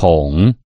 桶